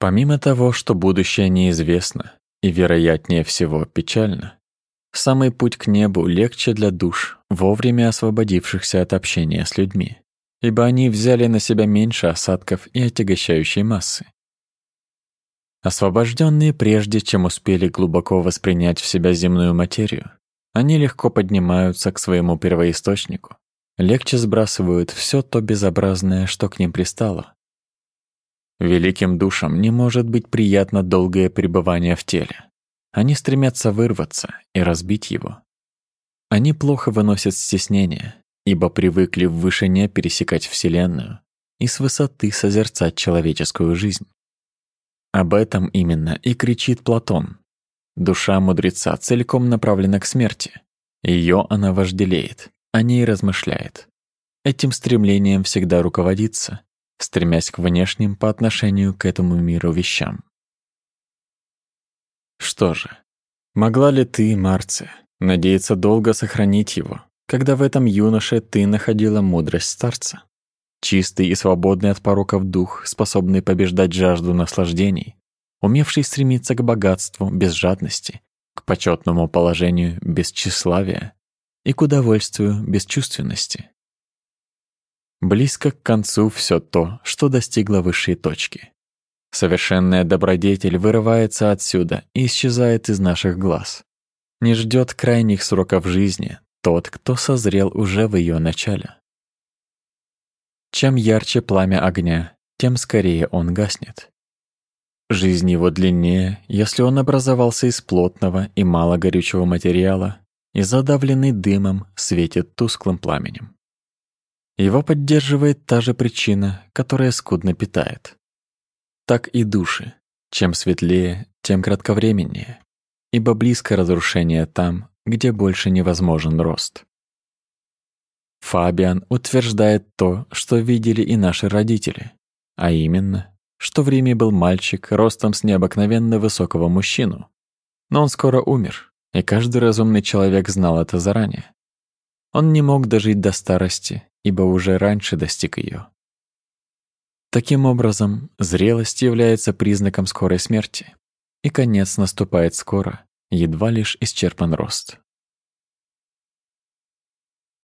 Помимо того, что будущее неизвестно и, вероятнее всего, печально, самый путь к небу легче для душ, вовремя освободившихся от общения с людьми, ибо они взяли на себя меньше осадков и отягощающей массы. Освобожденные прежде, чем успели глубоко воспринять в себя земную материю, они легко поднимаются к своему первоисточнику, легче сбрасывают все то безобразное, что к ним пристало. Великим душам не может быть приятно долгое пребывание в теле. Они стремятся вырваться и разбить его. Они плохо выносят стеснение, ибо привыкли в вышине пересекать Вселенную и с высоты созерцать человеческую жизнь. Об этом именно и кричит Платон. Душа мудреца целиком направлена к смерти. Ее она вожделеет, о ней размышляет. Этим стремлением всегда руководится, стремясь к внешним по отношению к этому миру вещам. Что же, могла ли ты, Марция, надеяться долго сохранить его, когда в этом юноше ты находила мудрость старца? Чистый и свободный от пороков дух, способный побеждать жажду наслаждений, умевший стремиться к богатству без жадности, к почетному положению без тщеславия и к удовольствию без чувственности. Близко к концу все то, что достигло высшей точки. Совершенная добродетель вырывается отсюда и исчезает из наших глаз. Не ждет крайних сроков жизни тот, кто созрел уже в ее начале. Чем ярче пламя огня, тем скорее он гаснет. Жизнь его длиннее, если он образовался из плотного и мало горючего материала и задавленный дымом светит тусклым пламенем. Его поддерживает та же причина, которая скудно питает. Так и души. Чем светлее, тем кратковременнее, ибо близко разрушение там, где больше невозможен рост. Фабиан утверждает то, что видели и наши родители, а именно, что в Риме был мальчик ростом с необыкновенно высокого мужчину. Но он скоро умер, и каждый разумный человек знал это заранее. Он не мог дожить до старости, ибо уже раньше достиг ее. Таким образом, зрелость является признаком скорой смерти, и конец наступает скоро, едва лишь исчерпан рост.